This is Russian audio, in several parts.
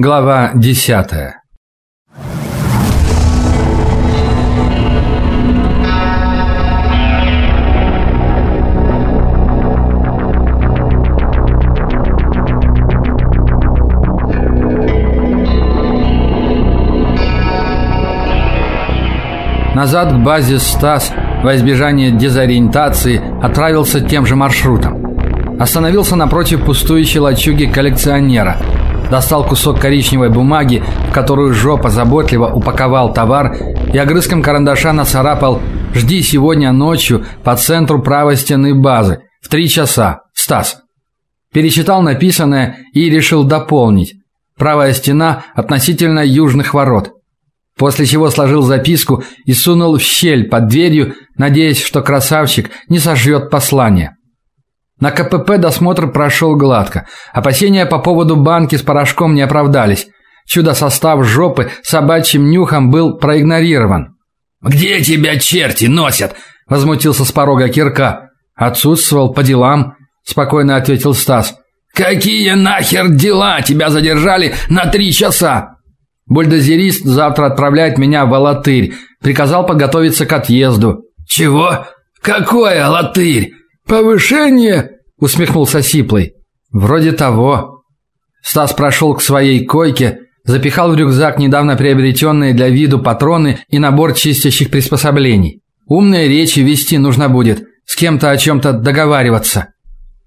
Глава десятая Назад к базе Стас во избежание дезориентации отправился тем же маршрутом. Остановился напротив пустующей лачуги коллекционера. Достал кусок коричневой бумаги, в которую жопа заботливо упаковал товар и огрызком карандаша нацарапал «Жди сегодня ночью по центру правой стены базы в три часа. Стас». Перечитал написанное и решил дополнить. Правая стена относительно южных ворот. После чего сложил записку и сунул в щель под дверью, надеясь, что красавчик не сожжет послание. На КПП досмотр прошел гладко. Опасения по поводу банки с порошком не оправдались. Чудо-состав жопы собачьим нюхом был проигнорирован. «Где тебя черти носят?» – возмутился с порога Кирка. «Отсутствовал по делам», – спокойно ответил Стас. «Какие нахер дела? Тебя задержали на три часа!» Бульдозерист завтра отправляет меня в Алатырь. Приказал подготовиться к отъезду. Чего? Какой Алатырь? Повышение? усмехнулся Сиплый. Вроде того. Стас прошел к своей койке, запихал в рюкзак недавно приобретенные для виду патроны и набор чистящих приспособлений. Умные речи вести нужно будет, с кем-то о чем то договариваться.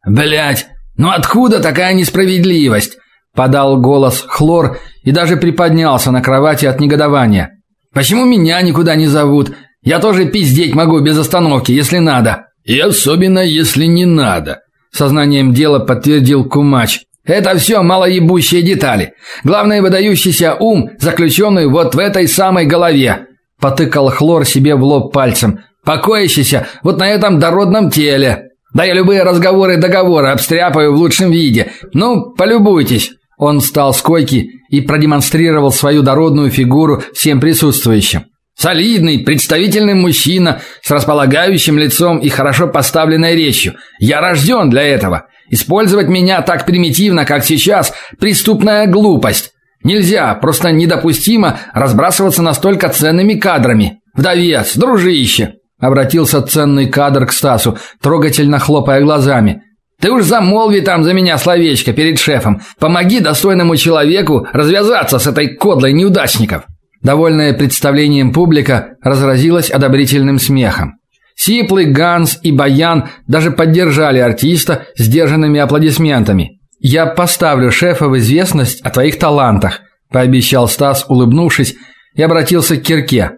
Блять, ну откуда такая несправедливость? подал голос Хлор и даже приподнялся на кровати от негодования. Почему меня никуда не зовут? Я тоже пиздеть могу без остановки, если надо. И особенно если не надо, сознанием дела подтвердил Кумач. Это все малоебущие детали. Главное выдающийся ум, заключенный вот в этой самой голове. Потыкал Хлор себе в лоб пальцем. Покоящийся вот на этом дородном теле. Да я любые разговоры и договоры обстряпаю в лучшем виде. Ну, полюбуйтесь. Он встал с койки и продемонстрировал свою дородную фигуру всем присутствующим. Солидный, представительный мужчина с располагающим лицом и хорошо поставленной речью. Я рожден для этого. Использовать меня так примитивно, как сейчас, преступная глупость. Нельзя, просто недопустимо разбрасываться настолько ценными кадрами. Вдовец, дружище, обратился ценный кадр к Стасу, трогательно хлопая глазами. Ты уж замолви там за меня словечко перед шефом. Помоги достойному человеку развязаться с этой кодлой неудачников. Довольная представлением публика разразилась одобрительным смехом. Сиплый, Ганс и Баян даже поддержали артиста сдержанными аплодисментами. Я поставлю шефа в известность о твоих талантах, пообещал Стас, улыбнувшись, и обратился к Кирке.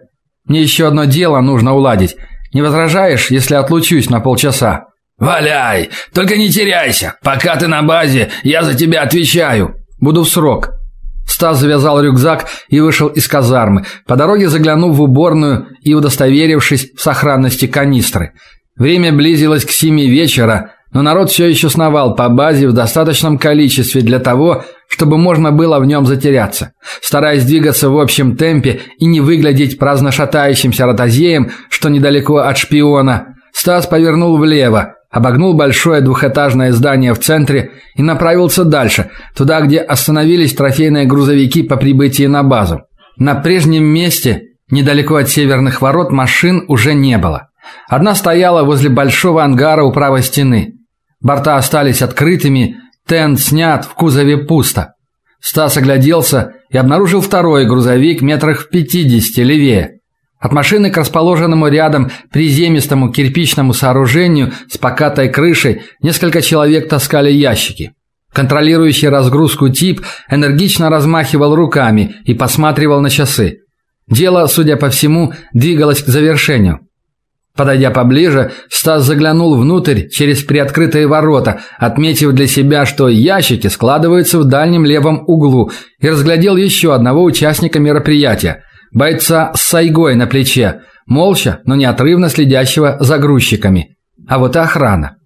Мне еще одно дело нужно уладить. Не возражаешь, если отлучусь на полчаса? Валяй, только не теряйся. Пока ты на базе, я за тебя отвечаю. Буду в срок. Стас завязал рюкзак и вышел из казармы, по дороге заглянув в уборную и удостоверившись в сохранности канистры. Время близилось к семи вечера, но народ все еще сновал по базе в достаточном количестве для того, чтобы можно было в нем затеряться. Стараясь двигаться в общем темпе и не выглядеть праздно шатающимся ротозеем, что недалеко от шпиона, Стас повернул влево, обогнул большое двухэтажное здание в центре и направился дальше, туда, где остановились трофейные грузовики по прибытии на базу. На прежнем месте, недалеко от северных ворот, машин уже не было. Одна стояла возле большого ангара у правой стены. Борта остались открытыми, тент снят, в кузове пусто. Стас огляделся и обнаружил второй грузовик метрах в пятидесяти левее. От машины к расположенному рядом приземистому кирпичному сооружению с покатой крышей несколько человек таскали ящики. Контролирующий разгрузку тип энергично размахивал руками и посматривал на часы. Дело, судя по всему, двигалось к завершению. Подойдя поближе, Стас заглянул внутрь через приоткрытые ворота, отметив для себя, что ящики складываются в дальнем левом углу, и разглядел еще одного участника мероприятия – бойца с сайгой на плече, молча, но неотрывно следящего за грузчиками. А вот и охрана.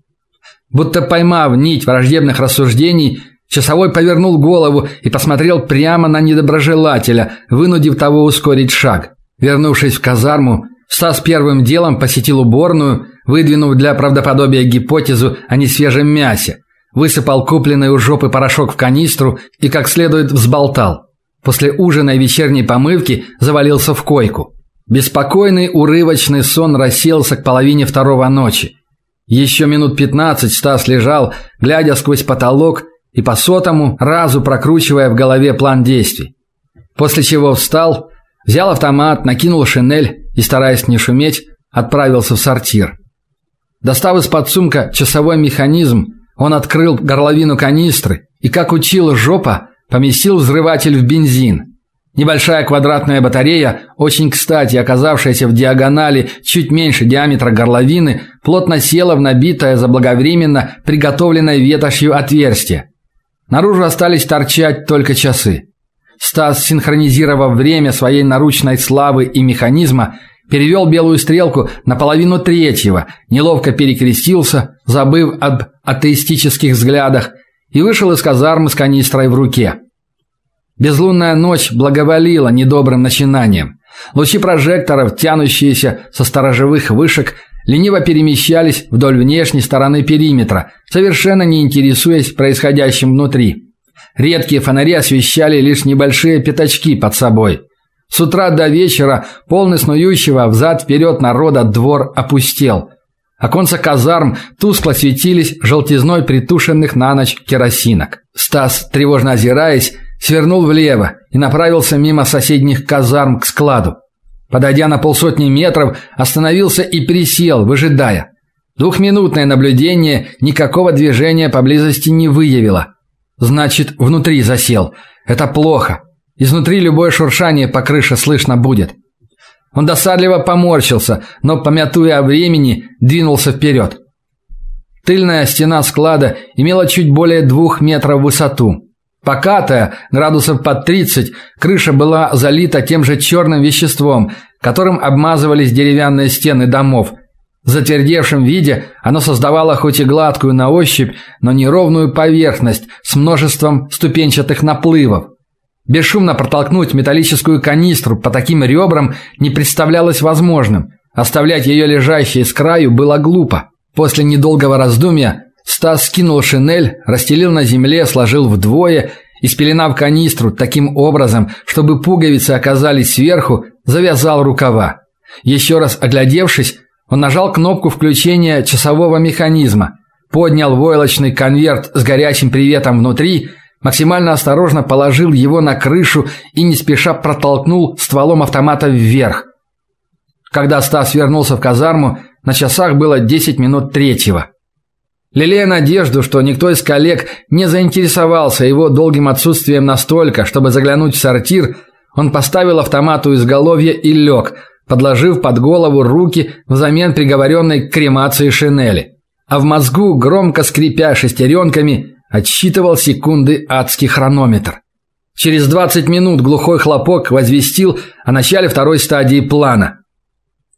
Будто поймав нить враждебных рассуждений, часовой повернул голову и посмотрел прямо на недоброжелателя, вынудив того ускорить шаг. Вернувшись в казарму, Стас первым делом посетил уборную, выдвинув для правдоподобия гипотезу о несвежем мясе. Высыпал купленный у жопы порошок в канистру и как следует взболтал. После ужина и вечерней помывки завалился в койку. Беспокойный урывочный сон расселся к половине второго ночи. Еще минут пятнадцать Стас лежал, глядя сквозь потолок и по сотому разу прокручивая в голове план действий. После чего встал, взял автомат, накинул шинель и, стараясь не шуметь, отправился в сортир. Достав из-под сумка часовой механизм, он открыл горловину канистры и, как учил жопа, поместил взрыватель в бензин. Небольшая квадратная батарея, очень кстати оказавшаяся в диагонали чуть меньше диаметра горловины, плотно села в набитое заблаговременно приготовленное ветошью отверстие. Наружу остались торчать только часы. Стас, синхронизировав время своей наручной славы и механизма, перевел белую стрелку на половину третьего, неловко перекрестился, забыв об атеистических взглядах, и вышел из казармы с канистрой в руке. Безлунная ночь благоволила недобрым начинаниям. Лучи прожекторов, тянущиеся со сторожевых вышек, лениво перемещались вдоль внешней стороны периметра, совершенно не интересуясь происходящим внутри. Редкие фонари освещали лишь небольшие пятачки под собой. С утра до вечера полный снующего взад-вперед народа двор опустел. Оконца казарм тускло светились желтизной притушенных на ночь керосинок. Стас, тревожно озираясь, свернул влево и направился мимо соседних казарм к складу. Подойдя на полсотни метров, остановился и присел, выжидая. Двухминутное наблюдение никакого движения поблизости не выявило. Значит, внутри засел. Это плохо. Изнутри любое шуршание по крыше слышно будет. Он досадливо поморщился, но, помятуя о времени, двинулся вперед. Тыльная стена склада имела чуть более двух метров в высоту. Покатая, градусов под 30, крыша была залита тем же черным веществом, которым обмазывались деревянные стены домов. В затвердевшем виде оно создавало хоть и гладкую на ощупь, но неровную поверхность с множеством ступенчатых наплывов. Бесшумно протолкнуть металлическую канистру по таким ребрам не представлялось возможным. Оставлять ее лежащей с краю было глупо. После недолгого раздумья Стас скинул шинель, расстелил на земле, сложил вдвое и, спеленав канистру таким образом, чтобы пуговицы оказались сверху, завязал рукава. Еще раз оглядевшись, он нажал кнопку включения часового механизма, поднял войлочный конверт с горячим приветом внутри, максимально осторожно положил его на крышу и не спеша протолкнул стволом автомата вверх. Когда Стас вернулся в казарму, на часах было 10 минут третьего. Лелея надежду, что никто из коллег не заинтересовался его долгим отсутствием настолько, чтобы заглянуть в сортир, он поставил автомат у изголовья и лег, подложив под голову руки взамен приговоренной к кремации шинели. А в мозгу, громко скрипя шестеренками, отсчитывал секунды адский хронометр. Через 20 минут глухой хлопок возвестил о начале второй стадии плана.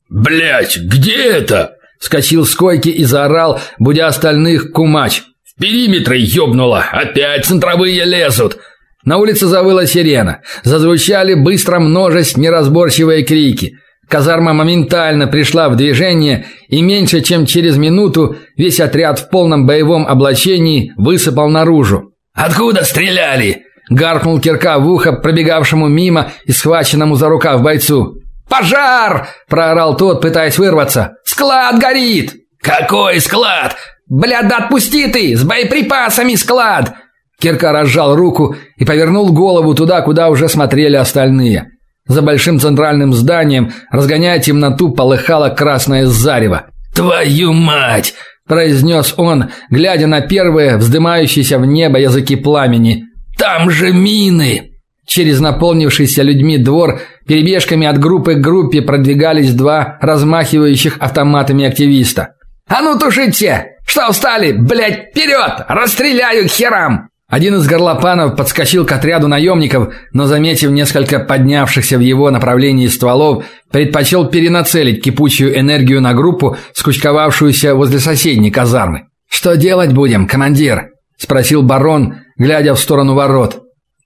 «Блядь, где это?» Вскочил с койки и заорал, будя остальных кумач. «В периметры ёбнуло! Опять центровые лезут!» На улице завыла сирена. Зазвучали быстро множесть неразборчивые крики. Казарма моментально пришла в движение, и меньше чем через минуту весь отряд в полном боевом облачении высыпал наружу. «Откуда стреляли?» – гаркнул кирка в ухо пробегавшему мимо и схваченному за рукав бойцу. «Пожар!» – проорал тот, пытаясь вырваться. «Склад горит!» «Какой склад?» «Бля, да отпусти ты! С боеприпасами склад!» Кирка разжал руку и повернул голову туда, куда уже смотрели остальные. За большим центральным зданием, разгоняя темноту, полыхало красное зарево. «Твою мать!» – произнес он, глядя на первые, вздымающиеся в небо языки пламени. «Там же мины!» Через наполнившийся людьми двор перебежками от группы к группе продвигались два размахивающих автоматами активиста. «А ну тушите! Что встали? Блядь, вперед! Расстреляю к херам!» Один из горлопанов подскочил к отряду наемников, но, заметив несколько поднявшихся в его направлении стволов, предпочел перенацелить кипучую энергию на группу, скучковавшуюся возле соседней казармы. «Что делать будем, командир?» – спросил барон, глядя в сторону ворот.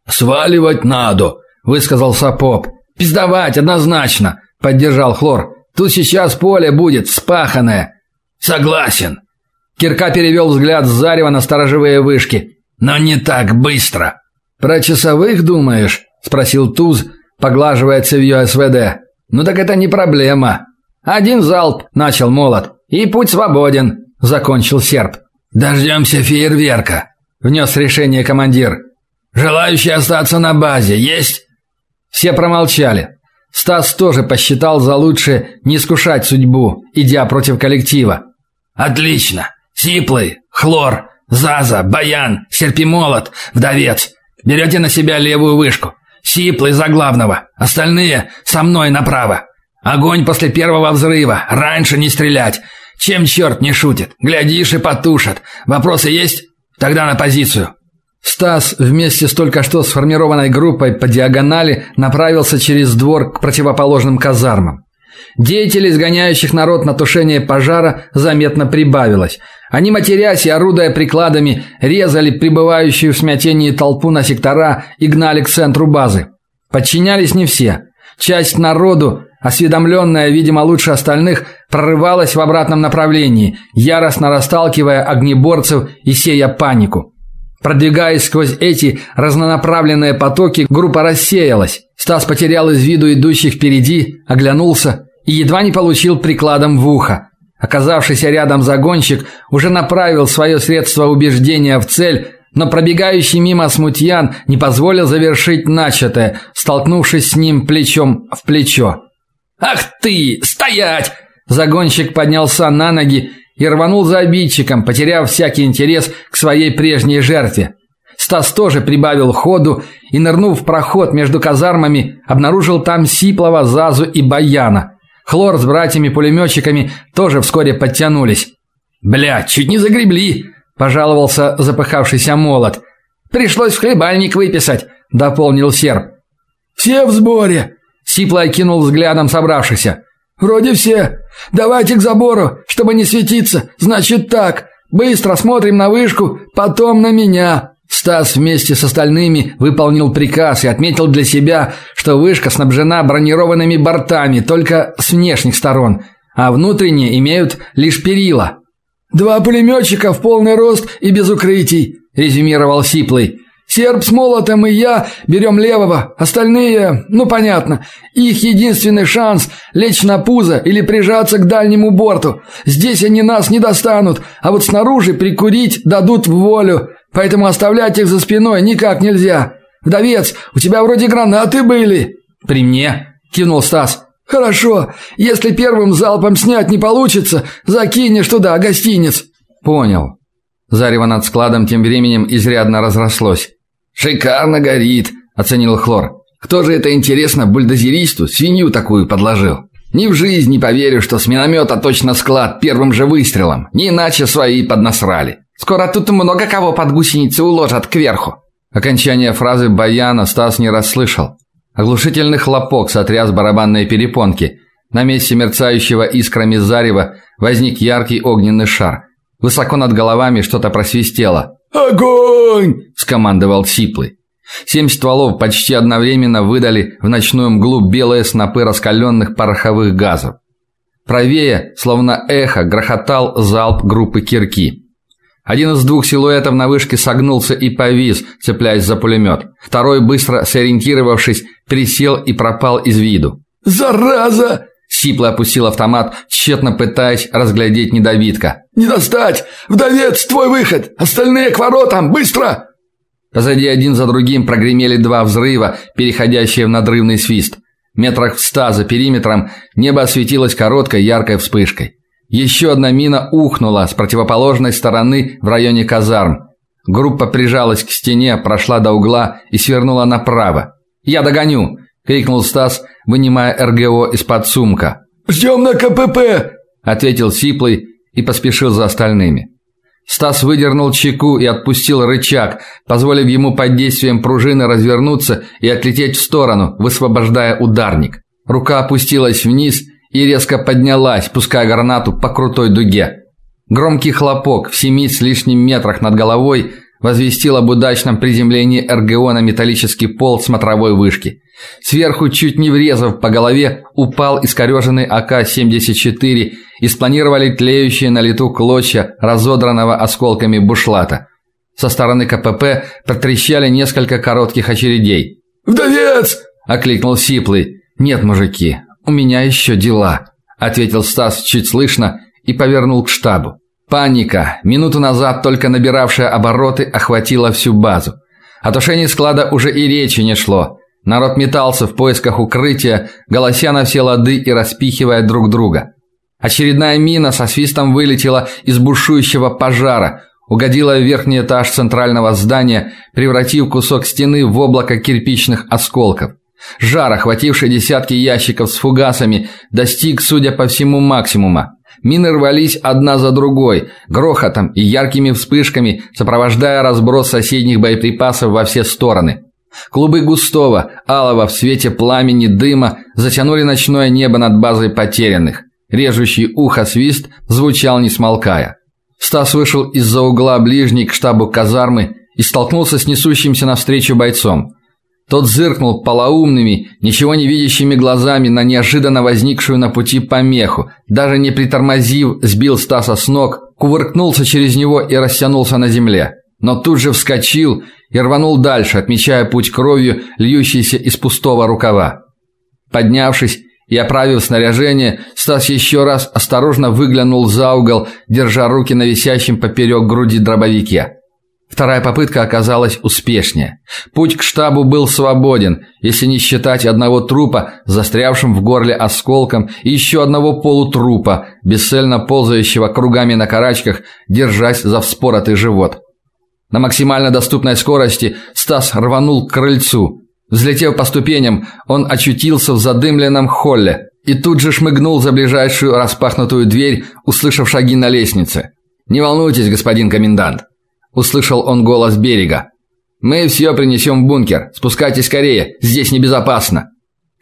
«Сваливать надо», – высказал Сапоп. «Пиздовать однозначно», – поддержал Хлор. «Тут сейчас поле будет спаханное». «Согласен». Кирка перевел взгляд с зарева на сторожевые вышки. «Но не так быстро!» «Про часовых думаешь?» – спросил Туз, поглаживая цевьё СВД. «Ну так это не проблема. Один залп, начал молот, и путь свободен», – закончил серп. «Дождемся фейерверка», – внес решение командир. «Желающие остаться на базе есть?» Все промолчали. Стас тоже посчитал за лучшее не искушать судьбу, идя против коллектива. «Отлично! Сиплый, Хлор, Заза, Баян, Серпимолот, Вдовец. Берете на себя левую вышку. Сиплый за главного. Остальные со мной направо. Огонь после первого взрыва. Раньше не стрелять. Чем черт не шутит? Глядишь и потушат. Вопросы есть? Тогда на позицию. Стас вместе с только что сформированной группой по диагонали направился через двор к противоположным казармам. Деятелей, изгоняющих народ на тушение пожара, заметно прибавилось. Они, матерясь и орудуя прикладами, резали прибывающую в смятении толпу на сектора и гнали к центру базы. Подчинялись не все. Часть народу, осведомленная, видимо, лучше остальных, прорывалась в обратном направлении, яростно расталкивая огнеборцев и сея панику. Продвигаясь сквозь эти разнонаправленные потоки, группа рассеялась. Стас потерял из виду идущих впереди, оглянулся и едва не получил прикладом в ухо. Оказавшийся рядом загонщик уже направил свое средство убеждения в цель, но пробегающий мимо смутьян не позволил завершить начатое, столкнувшись с ним плечом в плечо. «Ах ты! Стоять!» Загонщик поднялся на ноги и рванул за обидчиком, потеряв всякий интерес к своей прежней жертве. Стас тоже прибавил ходу и, нырнув в проход между казармами, обнаружил там Сиплова, Зазу и Баяна. Хлор с братьями-пулеметчиками тоже вскоре подтянулись. «Бля, чуть не загребли!» – пожаловался запыхавшийся молот. «Пришлось в хлебальник выписать», – дополнил серб. «Все в сборе!» – Сипло окинул взглядом собравшихся. «Вроде все. Давайте к забору, чтобы не светиться. Значит так. Быстро смотрим на вышку, потом на меня». Стас вместе с остальными выполнил приказ и отметил для себя, что вышка снабжена бронированными бортами только с внешних сторон, а внутренние имеют лишь перила. «Два пулеметчика в полный рост и без укрытий», – резюмировал Сиплый. Серб с молотом и я берем левого, остальные, ну понятно. Их единственный шанс лечь на пузо или прижаться к дальнему борту. Здесь они нас не достанут, а вот снаружи прикурить дадут в волю. Поэтому оставлять их за спиной никак нельзя. Вдовец, у тебя вроде гранаты были. При мне, кивнул Стас. Хорошо. Если первым залпом снять не получится, закинешь туда гостиниц. Понял. Зарево над складом тем временем изрядно разрослось. «Шикарно горит», – оценил Хлор. «Кто же это, интересно, бульдозеристу свинью такую подложил? Ни в жизнь не поверю, что с миномета точно склад первым же выстрелом. Не иначе свои поднасрали. Скоро тут много кого под гусеницы уложат кверху». Окончание фразы Баяна Стас не расслышал. Оглушительный хлопок сотряс барабанные перепонки. На месте мерцающего искрами зарева возник яркий огненный шар. Высоко над головами что-то просвистело. «Огонь!» – скомандовал Сиплый. Семь стволов почти одновременно выдали в ночную мглу белые снопы раскаленных пороховых газов. Правее, словно эхо, грохотал залп группы кирки. Один из двух силуэтов на вышке согнулся и повис, цепляясь за пулемет. Второй, быстро сориентировавшись, присел и пропал из виду. «Зараза!» Сипло опустил автомат, тщетно пытаясь разглядеть недовидка. «Не достать! Вдовец, твой выход! Остальные к воротам! Быстро!» Позади один за другим прогремели два взрыва, переходящие в надрывный свист. Метрах в ста за периметром небо осветилось короткой яркой вспышкой. Еще одна мина ухнула с противоположной стороны в районе казарм. Группа прижалась к стене, прошла до угла и свернула направо. «Я догоню!» – крикнул Стас, вынимая РГО из-под сумка. «Ждем на КПП!» – ответил Сиплый и поспешил за остальными. Стас выдернул чеку и отпустил рычаг, позволив ему под действием пружины развернуться и отлететь в сторону, высвобождая ударник. Рука опустилась вниз и резко поднялась, пуская гранату по крутой дуге. Громкий хлопок в семи с лишним метрах над головой возвестил об удачном приземлении РГО на металлический пол смотровой вышки. Сверху, чуть не врезав по голове, упал искореженный АК-74 и спланировали тлеющие на лету клочья разодранного осколками бушлата. Со стороны КПП протрещали несколько коротких очередей. «Вдовец!» – окликнул Сиплый. «Нет, мужики, у меня еще дела», – ответил Стас чуть слышно и повернул к штабу. Паника, минуту назад только набиравшая обороты, охватила всю базу. О тушении склада уже и речи не шло. Народ метался в поисках укрытия, голося на все лады и распихивая друг друга. Очередная мина со свистом вылетела из бушующего пожара, угодила в верхний этаж центрального здания, превратив кусок стены в облако кирпичных осколков. Жар, охвативший десятки ящиков с фугасами, достиг, судя по всему, максимума. Мины рвались одна за другой, грохотом и яркими вспышками, сопровождая разброс соседних боеприпасов во все стороны. Клубы густого, алого в свете пламени дыма затянули ночное небо над базой потерянных. Режущий ухо свист звучал не смолкая. Стас вышел из-за угла ближней к штабу казармы и столкнулся с несущимся навстречу бойцом. Тот зыркнул полоумными, ничего не видящими глазами на неожиданно возникшую на пути помеху, даже не притормозив, сбил Стаса с ног, кувыркнулся через него и растянулся на земле. Но тут же вскочил и рванул дальше, отмечая путь кровью, льющейся из пустого рукава. Поднявшись и оправив снаряжение, Стас еще раз осторожно выглянул за угол, держа руки на висящем поперек груди дробовике. Вторая попытка оказалась успешнее. Путь к штабу был свободен, если не считать одного трупа, застрявшим в горле осколком, и еще одного полутрупа, бесцельно ползающего кругами на карачках, держась за вспоротый живот. На максимально доступной скорости Стас рванул к крыльцу. Взлетев по ступеням, он очутился в задымленном холле и тут же шмыгнул за ближайшую распахнутую дверь, услышав шаги на лестнице. «Не волнуйтесь, господин комендант», услышал он голос берега. Мы все принесем в бункер. Спускайтесь скорее, здесь небезопасно.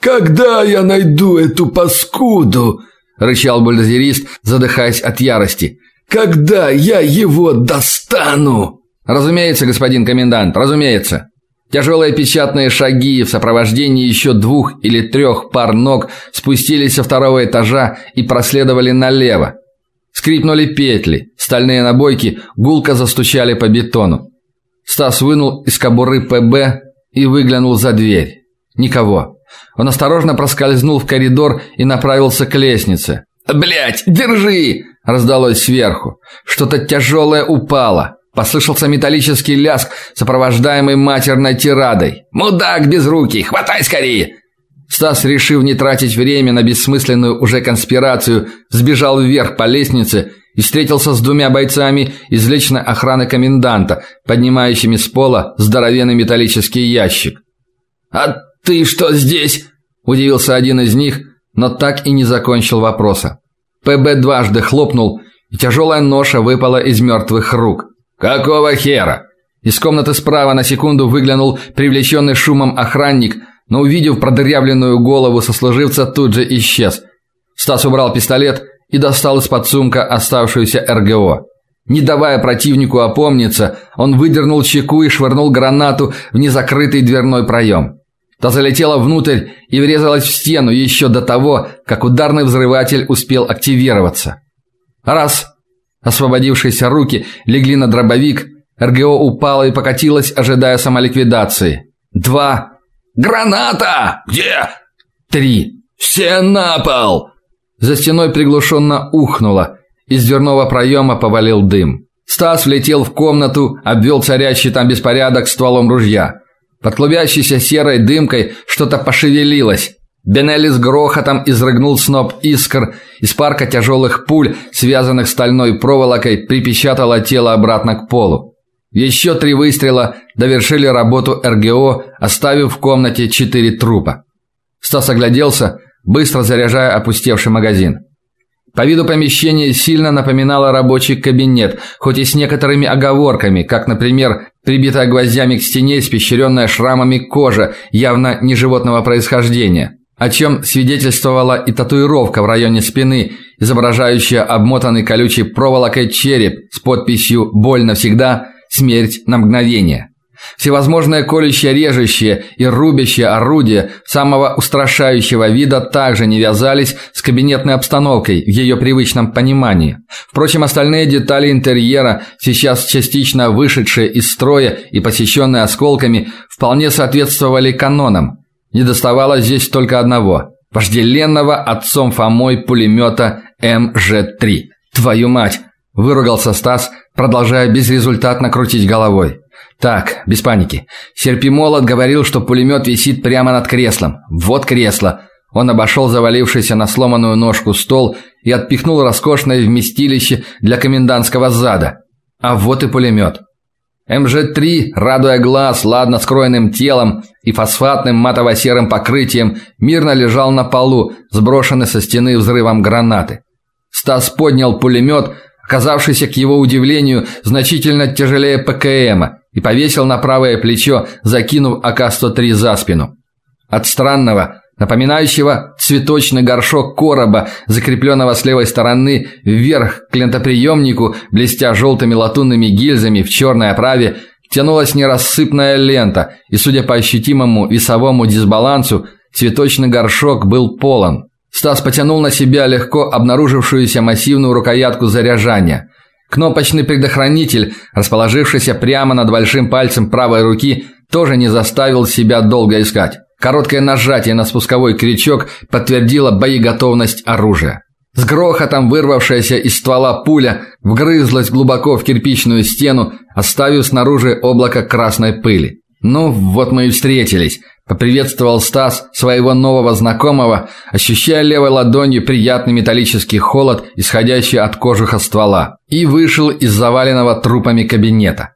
Когда я найду эту паскуду? рычал бульдозерист, задыхаясь от ярости. Когда я его достану? Разумеется, господин комендант, разумеется. Тяжелые печатные шаги в сопровождении еще двух или трех пар ног спустились со второго этажа и проследовали налево. Скрипнули петли, стальные набойки гулко застучали по бетону. Стас вынул из кобуры ПБ и выглянул за дверь. Никого. Он осторожно проскользнул в коридор и направился к лестнице. «Блядь, держи!» – раздалось сверху. Что-то тяжелое упало. Послышался металлический ляск, сопровождаемый матерной тирадой. «Мудак без руки! Хватай скорее!» Стас, решив не тратить время на бессмысленную уже конспирацию, сбежал вверх по лестнице и встретился с двумя бойцами из личной охраны коменданта, поднимающими с пола здоровенный металлический ящик. «А ты что здесь?» – удивился один из них, но так и не закончил вопроса. ПБ дважды хлопнул, и тяжелая ноша выпала из мертвых рук. «Какого хера?» Из комнаты справа на секунду выглянул привлеченный шумом охранник – но увидев продырявленную голову сослуживца, тут же исчез. Стас убрал пистолет и достал из-под сумка оставшуюся РГО. Не давая противнику опомниться, он выдернул чеку и швырнул гранату в незакрытый дверной проем. Та залетела внутрь и врезалась в стену еще до того, как ударный взрыватель успел активироваться. Раз. Освободившиеся руки легли на дробовик, РГО упала и покатилась, ожидая самоликвидации. Два. «Граната! Где?» «Три. Все на пол!» За стеной приглушенно ухнуло. Из дверного проема повалил дым. Стас влетел в комнату, обвел царящий там беспорядок стволом ружья. Под клубящейся серой дымкой что-то пошевелилось. Бенелли с грохотом изрыгнул сноп искр, из парка тяжелых пуль, связанных стальной проволокой, припечатало тело обратно к полу. Еще три выстрела довершили работу РГО, оставив в комнате четыре трупа. Стас огляделся, быстро заряжая опустевший магазин. По виду помещение сильно напоминало рабочий кабинет, хоть и с некоторыми оговорками, как, например, прибитая гвоздями к стене испещренная шрамами кожа, явно не животного происхождения, о чем свидетельствовала и татуировка в районе спины, изображающая обмотанный колючей проволокой череп с подписью «Боль навсегда», смерть на мгновение. Всевозможные колющие, режущие и рубящие орудия самого устрашающего вида также не вязались с кабинетной обстановкой в ее привычном понимании. Впрочем, остальные детали интерьера, сейчас частично вышедшие из строя и посещенные осколками, вполне соответствовали канонам. Не доставало здесь только одного – вожделенного отцом Фомой пулемета МЖ-3. «Твою мать!» – выругался Стас, продолжая безрезультатно крутить головой. Так, без паники. Серпимолот говорил, что пулемет висит прямо над креслом. Вот кресло. Он обошел завалившийся на сломанную ножку стол и отпихнул роскошное вместилище для комендантского зада. А вот и пулемет. МЖ-3, радуя глаз ладно скроенным телом и фосфатным матово-серым покрытием, мирно лежал на полу, сброшенный со стены взрывом гранаты. Стас поднял пулемет, оказавшийся к его удивлению значительно тяжелее ПКМа, и повесил на правое плечо, закинув АК-103 за спину. От странного, напоминающего цветочный горшок короба, закрепленного с левой стороны вверх к лентоприемнику, блестя желтыми латунными гильзами в черной оправе, тянулась нерассыпная лента, и, судя по ощутимому весовому дисбалансу, цветочный горшок был полон. Стас потянул на себя легко обнаружившуюся массивную рукоятку заряжания. Кнопочный предохранитель, расположившийся прямо над большим пальцем правой руки, тоже не заставил себя долго искать. Короткое нажатие на спусковой крючок подтвердило боеготовность оружия. С грохотом вырвавшаяся из ствола пуля вгрызлась глубоко в кирпичную стену, оставив снаружи облако красной пыли. Ну, вот мы и встретились, поприветствовал Стас своего нового знакомого, ощущая левой ладонью приятный металлический холод, исходящий от кожуха ствола, и вышел из заваленного трупами кабинета.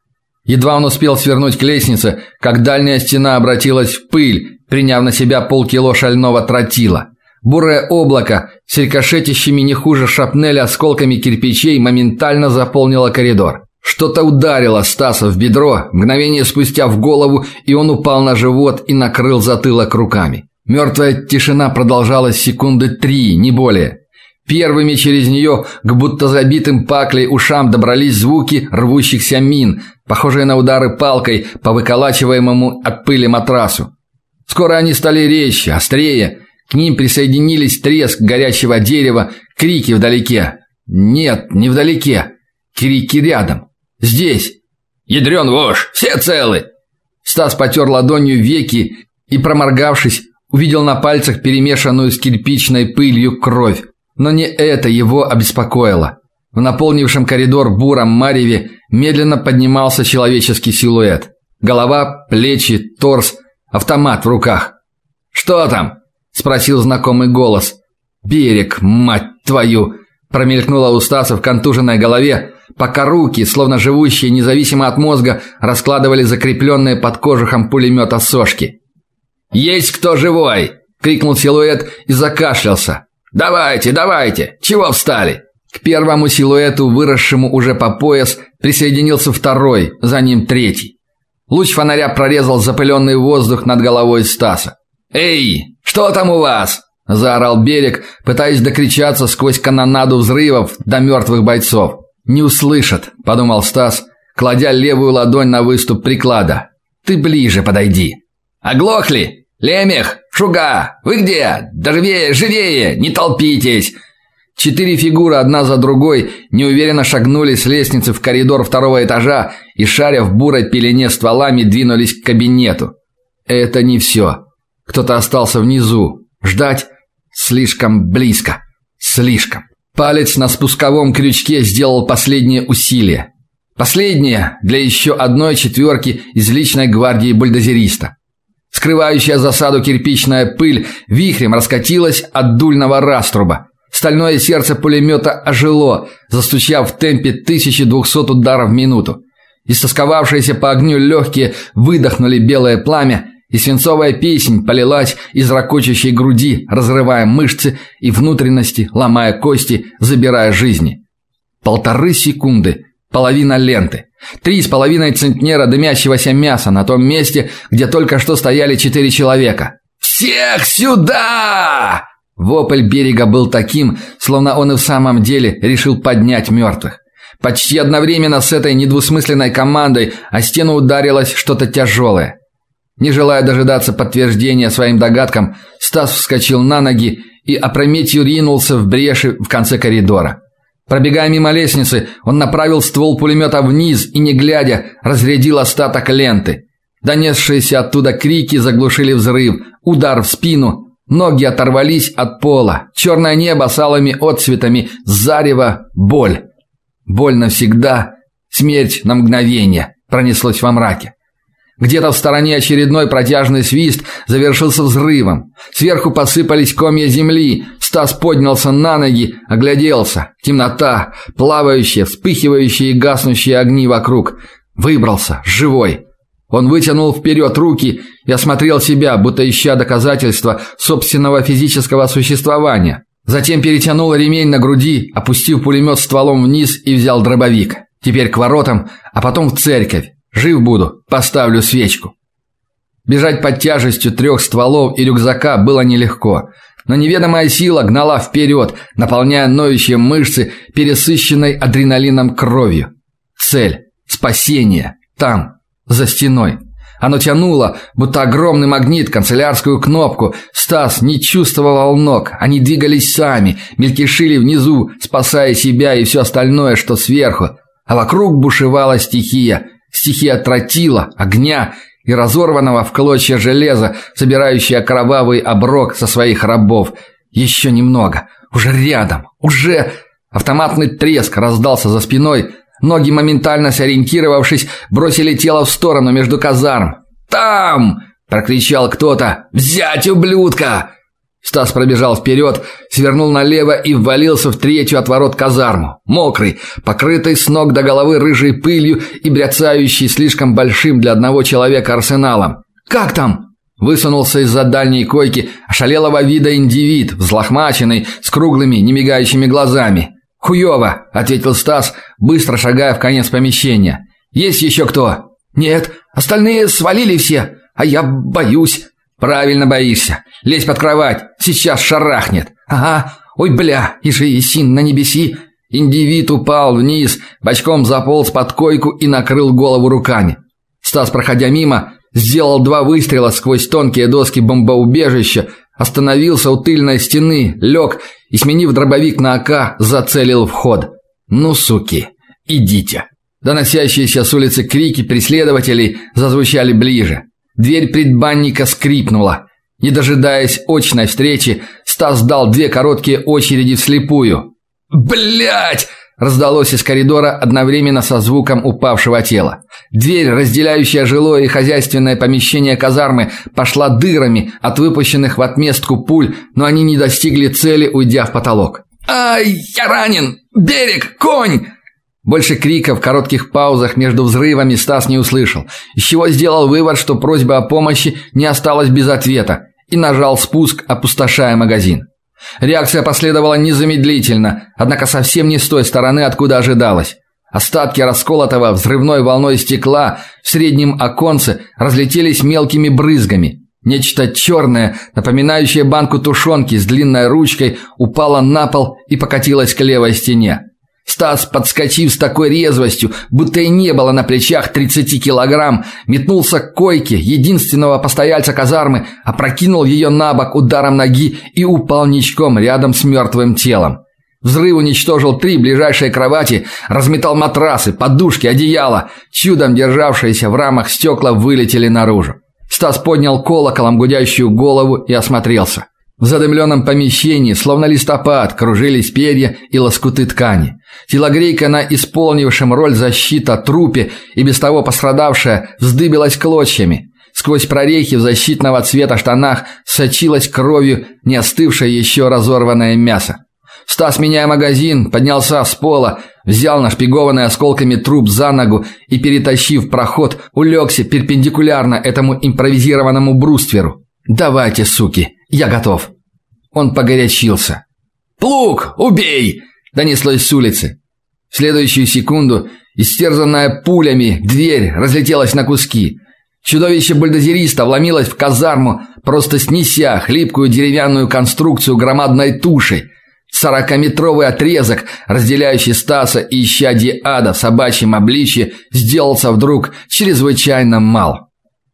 Едва он успел свернуть к лестнице, как дальняя стена обратилась в пыль, приняв на себя полкило шального тротила. Бурое облако с рикошетящими не хуже шрапнели осколками кирпичей моментально заполнило коридор. Что-то ударило Стаса в бедро, мгновение спустя в голову, и он упал на живот и накрыл затылок руками. Мертвая тишина продолжалась секунды три, не более. Первыми через нее к будто забитым паклей ушам добрались звуки рвущихся мин, похожие на удары палкой по выколачиваемому от пыли матрасу. Скоро они стали резче, острее. К ним присоединились треск горящего дерева, крики вдалеке. Нет, не вдалеке. Крики рядом. Здесь. Ядрен вож, все целы. Стас потер ладонью веки и, проморгавшись, увидел на пальцах перемешанную с кирпичной пылью кровь. Но не это его обеспокоило. В наполнившем коридор буром мареве медленно поднимался человеческий силуэт. Голова, плечи, торс, автомат в руках. «Что там?» – спросил знакомый голос. «Берег, мать твою!» – промелькнуло у Стаса в контуженной голове, пока руки, словно живущие независимо от мозга, раскладывали закрепленные под кожухом пулемета сошки. «Есть кто живой!» – крикнул силуэт и закашлялся. «Давайте, давайте! Чего встали?» К первому силуэту, выросшему уже по пояс, присоединился второй, за ним третий. Луч фонаря прорезал запыленный воздух над головой Стаса. «Эй, что там у вас?» – заорал берег, пытаясь докричаться сквозь канонаду взрывов до мертвых бойцов. «Не услышат», – подумал Стас, кладя левую ладонь на выступ приклада. «Ты ближе подойди». «Оглохли? Лемех? Шуга? Вы где? Да живее, живее! Не толпитесь!» Четыре фигуры одна за другой неуверенно шагнули с лестницы в коридор второго этажа и, шаря в бурой пелене стволами, двинулись к кабинету. Это не все. Кто-то остался внизу. Ждать слишком близко. Слишком. Палец на спусковом крючке сделал последнее усилие. Последнее для еще одной четверки из личной гвардии бульдозериста. Скрывающая засаду кирпичная пыль вихрем раскатилась от дульного раструба. Стальное сердце пулемета ожило, застучав в темпе 1200 ударов в минуту. Истосковавшиеся по огню легкие выдохнули белое пламя, и свинцовая песнь полилась из ракочущей груди, разрывая мышцы и внутренности, ломая кости, забирая жизни. Полторы секунды, половина ленты. Три с половиной центнера дымящегося мяса на том месте, где только что стояли четыре человека. «Всех сюда!» Вопль берега был таким, словно он и в самом деле решил поднять мертвых. Почти одновременно с этой недвусмысленной командой о стену ударилось что-то тяжелое. Не желая дожидаться подтверждения своим догадкам, Стас вскочил на ноги и опрометью ринулся в бреши в конце коридора. Пробегая мимо лестницы, он направил ствол пулемета вниз и не глядя разрядил остаток ленты. Донесшиеся оттуда крики заглушили взрыв, удар в спину, ноги оторвались от пола. Черное небо с алыми отцветами, зарево, боль. Боль навсегда, смерть на мгновение пронеслось во мраке. Где-то в стороне очередной протяжный свист завершился взрывом. Сверху посыпались комья земли. Стас поднялся на ноги, огляделся. Темнота, плавающие, вспыхивающие и гаснущие огни вокруг. Выбрался, живой. Он вытянул вперед руки и осмотрел себя, будто ища доказательства собственного физического существования. Затем перетянул ремень на груди, опустив пулемет стволом вниз и взял дробовик. Теперь к воротам, а потом в церковь. Жив буду, поставлю свечку. Бежать под тяжестью трех стволов и рюкзака было нелегко, но неведомая сила гнала вперед, наполняя ноющие мышцы пересыщенной адреналином кровью. Цель спасение там, за стеной. Оно тянуло, будто огромный магнит, канцелярскую кнопку. Стас не чувствовал ног, они двигались сами, мельтешили внизу, спасая себя и все остальное, что сверху. А вокруг бушевала стихия, стихия тротила, огня и разорванного в клочья железа, собирающая кровавый оброк со своих рабов. Еще немного, уже рядом, уже автоматный треск раздался за спиной. Ноги моментально сориентировавшись, бросили тело в сторону между казарм. Там, прокричал кто-то. Взять ублюдка! Стас пробежал вперед, свернул налево и ввалился в третью от ворот казарму. Мокрый, покрытый с ног до головы рыжей пылью и бряцающий слишком большим для одного человека арсеналом. «Как там?» Высунулся из-за дальней койки ошалелого вида индивид, взлохмаченный, с круглыми, немигающими глазами. «Хуёво», — ответил Стас, быстро шагая в конец помещения. «Есть еще кто?» «Нет, остальные свалили все, а я боюсь». Правильно боишься. Лезь под кровать, сейчас шарахнет. Ага. Ой, бля, и же Исин на небеси. Индивид упал вниз, бочком заполз под койку и накрыл голову руками. Стас, проходя мимо, сделал два выстрела сквозь тонкие доски бомбоубежища, остановился у тыльной стены, лег и, сменив дробовик на АК, зацелил вход. Ну, суки, идите. Доносящиеся с улицы крики преследователей зазвучали ближе. Дверь предбанника скрипнула. Не дожидаясь очной встречи, Стас дал две короткие очереди вслепую. Блять! раздалось из коридора одновременно со звуком упавшего тела. Дверь, разделяющая жилое и хозяйственное помещение казармы, пошла дырами от выпущенных в отместку пуль, но они не достигли цели, уйдя в потолок. Ай, я ранен! Берег, конь! Больше криков, коротких паузах между взрывами Стас не услышал, из чего сделал вывод, что просьба о помощи не осталась без ответа, и нажал спуск, опустошая магазин. Реакция последовала незамедлительно, однако совсем не с той стороны, откуда ожидалось. Остатки расколотого взрывной волной стекла в среднем оконце разлетелись мелкими брызгами. Нечто черное, напоминающее банку тушенки с длинной ручкой, упало на пол и покатилось к левой стене. Стас, подскочив с такой резвостью, будто и не было на плечах 30 килограмм, метнулся к койке единственного постояльца казармы, опрокинул ее на бок ударом ноги и упал ничком рядом с мертвым телом. Взрыв уничтожил три ближайшие кровати, разметал матрасы, подушки, одеяло. Чудом державшиеся в рамах стекла вылетели наружу. Стас поднял колоколом гудящую голову и осмотрелся. В задымленном помещении, словно листопад, кружились перья и лоскуты ткани. Телогрейка на исполнившем роль защита трупе и без того пострадавшая вздыбилась клочьями. Сквозь прорехи в защитного цвета штанах сочилась кровью не остывшее еще разорванное мясо. Стас, меняя магазин, поднялся с пола, взял нашпигованный осколками труп за ногу и, перетащив проход, улегся перпендикулярно этому импровизированному брустверу. «Давайте, суки, я готов». Он погорячился. «Плуг, убей!» – донеслось с улицы. В следующую секунду, истерзанная пулями, дверь разлетелась на куски. Чудовище бульдозериста вломилось в казарму, просто снеся хлипкую деревянную конструкцию громадной тушей. Сорокаметровый отрезок, разделяющий Стаса и исчадье ада в собачьем обличье, сделался вдруг чрезвычайно мал.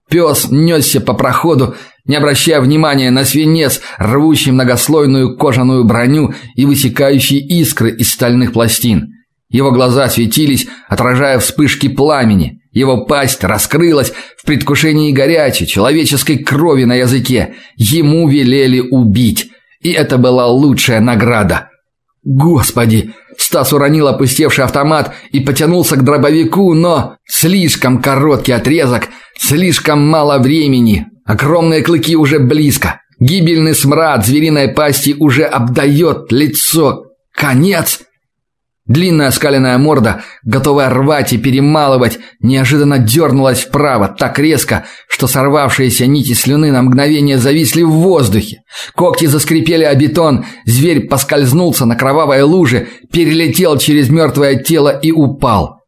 Пес несся по проходу, не обращая внимания на свинец, рвущий многослойную кожаную броню и высекающий искры из стальных пластин. Его глаза светились, отражая вспышки пламени. Его пасть раскрылась в предвкушении горячей человеческой крови на языке. Ему велели убить. И это была лучшая награда. Господи, Стас уронил опустевший автомат и потянулся к дробовику, но слишком короткий отрезок, слишком мало времени. Огромные клыки уже близко. Гибельный смрад звериной пасти уже обдает лицо. Конец. Длинная скаленная морда, готовая рвать и перемалывать, неожиданно дернулась вправо так резко, что сорвавшиеся нити слюны на мгновение зависли в воздухе. Когти заскрипели о бетон, зверь поскользнулся на кровавой луже, перелетел через мертвое тело и упал.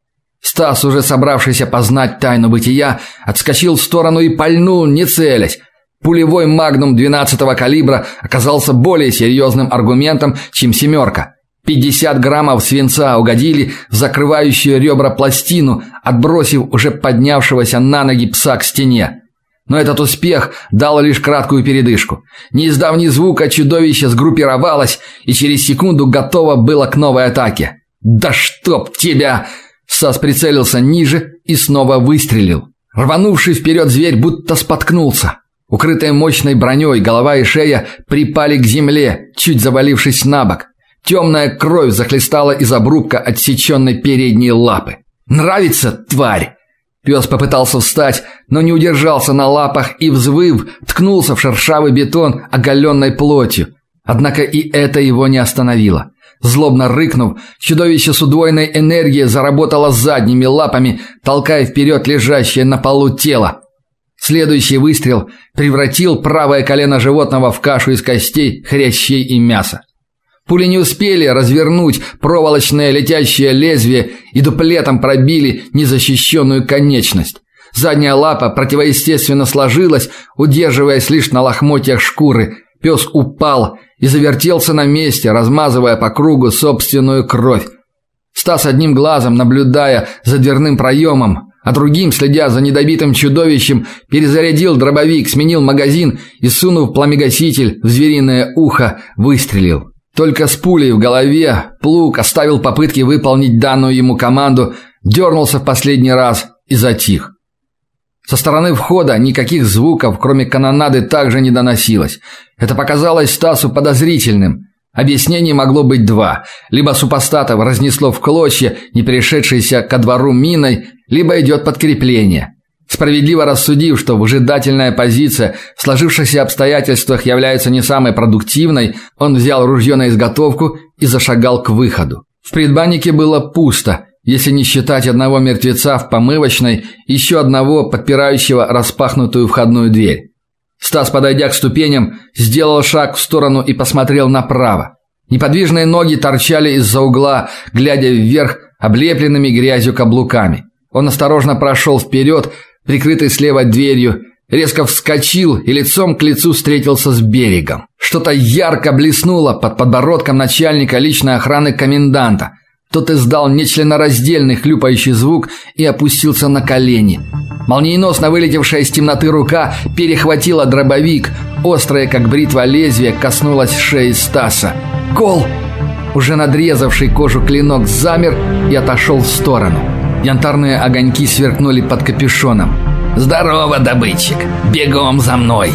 Стас, уже собравшийся познать тайну бытия, отскочил в сторону и пальнул, не целясь. Пулевой магнум 12-го калибра оказался более серьезным аргументом, чем семерка. 50 граммов свинца угодили в закрывающую ребра пластину, отбросив уже поднявшегося на ноги пса к стене. Но этот успех дал лишь краткую передышку. Не издав ни звука, чудовище сгруппировалось и через секунду готово было к новой атаке. «Да чтоб тебя!» Сас прицелился ниже и снова выстрелил. Рванувший вперед зверь будто споткнулся. Укрытые мощной броней голова и шея припали к земле, чуть завалившись на бок. Темная кровь захлестала из обрубка отсеченной передней лапы. «Нравится, тварь?» Пес попытался встать, но не удержался на лапах и, взвыв, ткнулся в шершавый бетон оголенной плотью. Однако и это его не остановило. Злобно рыкнув, чудовище с удвоенной энергией заработало задними лапами, толкая вперед лежащее на полу тело. Следующий выстрел превратил правое колено животного в кашу из костей, хрящей и мяса. Пули не успели развернуть проволочное летящее лезвие и дуплетом пробили незащищенную конечность. Задняя лапа противоестественно сложилась, удерживаясь лишь на лохмотьях шкуры. Пес упал и завертелся на месте, размазывая по кругу собственную кровь. Стас одним глазом, наблюдая за дверным проемом, а другим, следя за недобитым чудовищем, перезарядил дробовик, сменил магазин и, сунув пламегаситель в звериное ухо, выстрелил. Только с пулей в голове Плуг оставил попытки выполнить данную ему команду, дернулся в последний раз и затих. Со стороны входа никаких звуков, кроме канонады, также не доносилось. Это показалось Стасу подозрительным. Объяснений могло быть два: либо супостатов разнесло в клочья, не пришедшиеся ко двору миной, либо идет подкрепление. Справедливо рассудив, что выжидательная позиция в сложившихся обстоятельствах является не самой продуктивной, он взял ружье на изготовку и зашагал к выходу. В предбаннике было пусто, если не считать одного мертвеца в помывочной, еще одного подпирающего распахнутую входную дверь. Стас, подойдя к ступеням, сделал шаг в сторону и посмотрел направо. Неподвижные ноги торчали из-за угла, глядя вверх облепленными грязью каблуками. Он осторожно прошел вперед, прикрытый слева дверью, резко вскочил и лицом к лицу встретился с берегом. Что-то ярко блеснуло под подбородком начальника личной охраны коменданта. Тот издал нечленораздельный хлюпающий звук и опустился на колени. Молниеносно вылетевшая из темноты рука перехватила дробовик. Острое, как бритва лезвие, коснулось шеи Стаса. «Гол!» Уже надрезавший кожу клинок замер и отошел в сторону. Янтарные огоньки сверкнули под капюшоном. «Здорово, добытчик! Бегом за мной!»